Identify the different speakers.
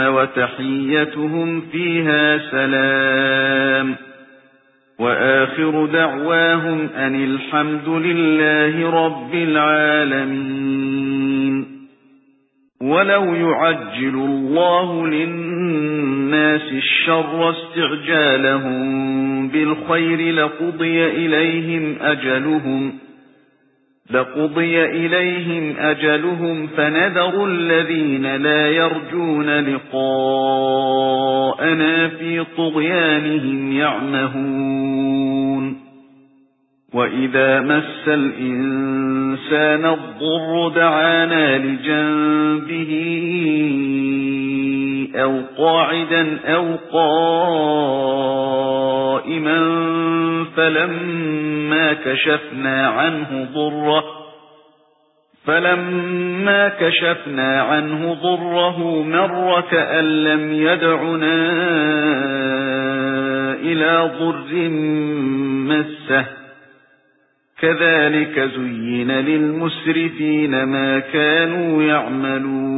Speaker 1: وَتَحِيَّتُهُمْ فِيهَا سَلَامٌ. وَآخِرُ دَعْوَاهُمْ أَنِ الْحَمْدُ لِلَّهِ رَبِّ الْعَالَمِينَ. وَلَوْ يُعَجِّلُ اللَّهُ لِلنَّاسِ الشَّرَّ اسْتِعْجَالَهُم بِالْخَيْرِ لَقُضِيَ إِلَيْهِمْ أَجَلُهُمْ لَقُضِيَ إِلَيْهِمْ أَجَلُهُمْ فَنَذَرُ الَّذِينَ لَا يَرْجُونَ لِقَاءَنَا فِي طُغْيَانِهِمْ يَعْمَهُونَ. وَإِذَا مَسَّ الْإِنسَانَ الضُّرُّ دَعَانَا لِجَنبِهِ أَوْ قَاعِدًا أَوْ قَائِمًا فَلَمَّا كَشَفْنَا عَنْهُ ضُرَّهُ فَلَمَّا كَشَفْنَا عَنْهُ ضُرَّهُ مَرَّ كَأَن لَّمْ يَدْعُنَا إِلَى ضُرٍّ مَّسَّهُ كَذَلِكَ زُيِّنَ لِلْمُسْرِفِينَ مَا كَانُوا يَعْمَلُونَ